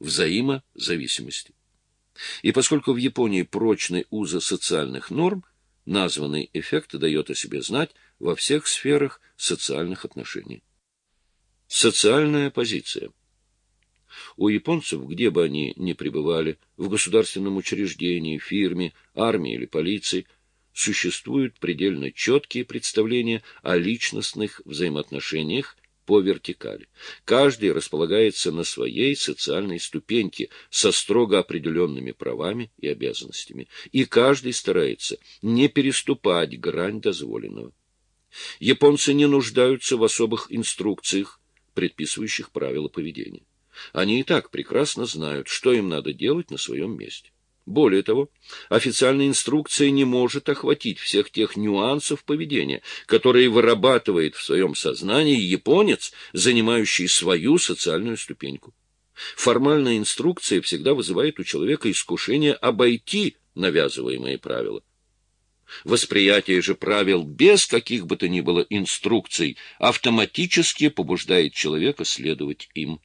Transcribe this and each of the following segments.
взаимозависимости. И поскольку в Японии прочны узы социальных норм, названный эффект дает о себе знать во всех сферах социальных отношений. Социальная позиция. У японцев, где бы они ни пребывали, в государственном учреждении, фирме, армии или полиции, существуют предельно четкие представления о личностных взаимоотношениях по вертикали. Каждый располагается на своей социальной ступеньке со строго определенными правами и обязанностями, и каждый старается не переступать грань дозволенного. Японцы не нуждаются в особых инструкциях, предписывающих правила поведения. Они и так прекрасно знают, что им надо делать на своем месте. Более того, официальная инструкция не может охватить всех тех нюансов поведения, которые вырабатывает в своем сознании японец, занимающий свою социальную ступеньку. Формальная инструкция всегда вызывает у человека искушение обойти навязываемые правила. Восприятие же правил без каких бы то ни было инструкций автоматически побуждает человека следовать им.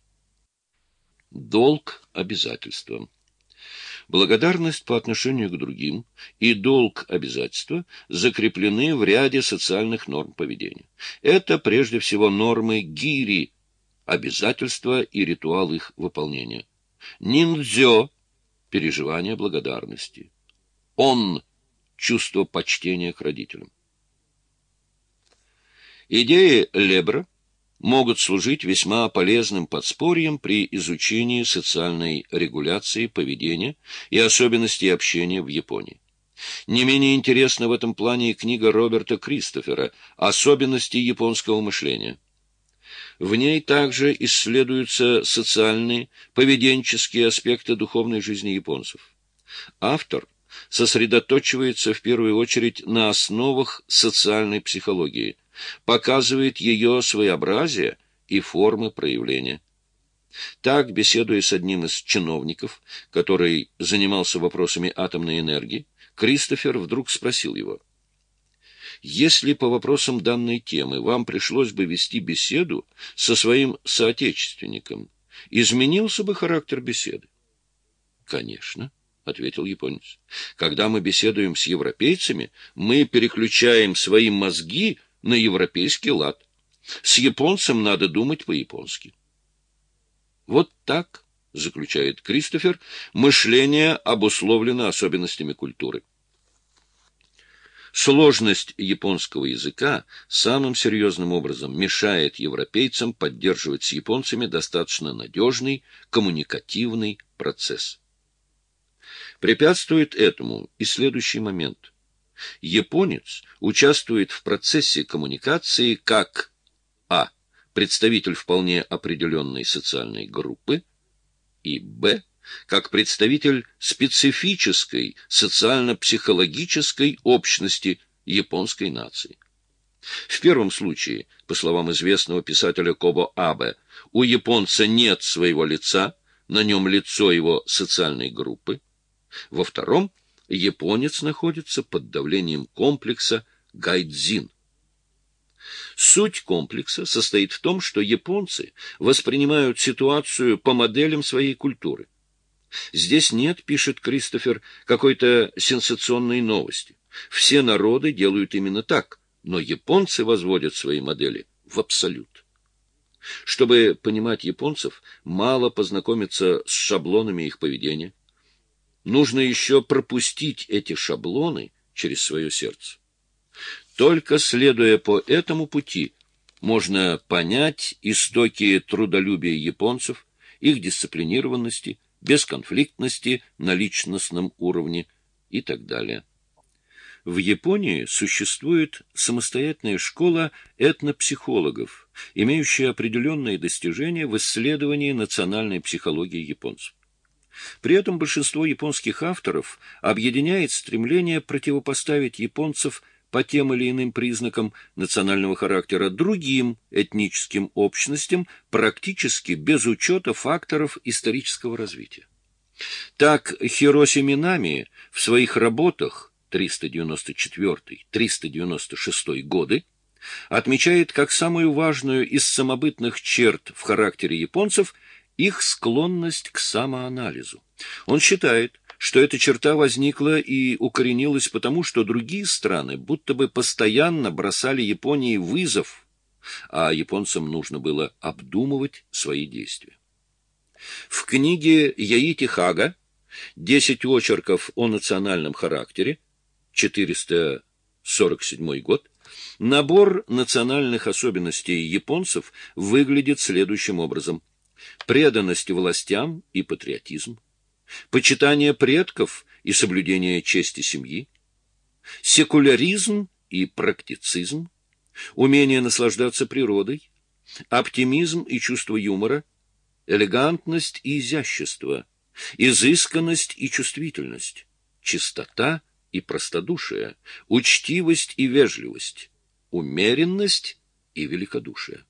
Долг обязательства. Благодарность по отношению к другим и долг обязательства закреплены в ряде социальных норм поведения. Это прежде всего нормы гири, обязательства и ритуал их выполнения. Ниндзё – переживание благодарности. Он – чувство почтения к родителям. Идеи Лебра могут служить весьма полезным подспорьем при изучении социальной регуляции поведения и особенностей общения в Японии. Не менее интересна в этом плане и книга Роберта Кристофера «Особенности японского мышления». В ней также исследуются социальные, поведенческие аспекты духовной жизни японцев. Автор сосредоточивается в первую очередь на основах социальной психологии, показывает ее своеобразие и формы проявления. Так, беседуя с одним из чиновников, который занимался вопросами атомной энергии, Кристофер вдруг спросил его, «Если по вопросам данной темы вам пришлось бы вести беседу со своим соотечественником, изменился бы характер беседы?» «Конечно». — ответил японец. — Когда мы беседуем с европейцами, мы переключаем свои мозги на европейский лад. С японцем надо думать по-японски. Вот так, заключает Кристофер, мышление обусловлено особенностями культуры. Сложность японского языка самым серьезным образом мешает европейцам поддерживать с японцами достаточно надежный коммуникативный процесс. Препятствует этому и следующий момент. Японец участвует в процессе коммуникации как а. представитель вполне определенной социальной группы и б. как представитель специфической социально-психологической общности японской нации. В первом случае, по словам известного писателя Кобо Абе, у японца нет своего лица, на нем лицо его социальной группы. Во втором японец находится под давлением комплекса гайдзин. Суть комплекса состоит в том, что японцы воспринимают ситуацию по моделям своей культуры. Здесь нет, пишет Кристофер, какой-то сенсационной новости. Все народы делают именно так, но японцы возводят свои модели в абсолют. Чтобы понимать японцев, мало познакомиться с шаблонами их поведения, нужно еще пропустить эти шаблоны через свое сердце. Только следуя по этому пути, можно понять истоки трудолюбия японцев, их дисциплинированности, бесконфликтности на личностном уровне и так далее. В Японии существует самостоятельная школа этнопсихологов, имеющая определенные достижения в исследовании национальной психологии японцев. При этом большинство японских авторов объединяет стремление противопоставить японцев по тем или иным признакам национального характера другим этническим общностям практически без учета факторов исторического развития. Так Хироси Минами в своих работах 394-396 годы отмечает как самую важную из самобытных черт в характере японцев их склонность к самоанализу. Он считает, что эта черта возникла и укоренилась потому, что другие страны будто бы постоянно бросали Японии вызов, а японцам нужно было обдумывать свои действия. В книге Яити Хага «Десять очерков о национальном характере» 447 год набор национальных особенностей японцев выглядит следующим образом. Преданность властям и патриотизм, почитание предков и соблюдение чести семьи, секуляризм и практицизм, умение наслаждаться природой, оптимизм и чувство юмора, элегантность и изящество, изысканность и чувствительность, чистота и простодушие, учтивость и вежливость, умеренность и великодушие.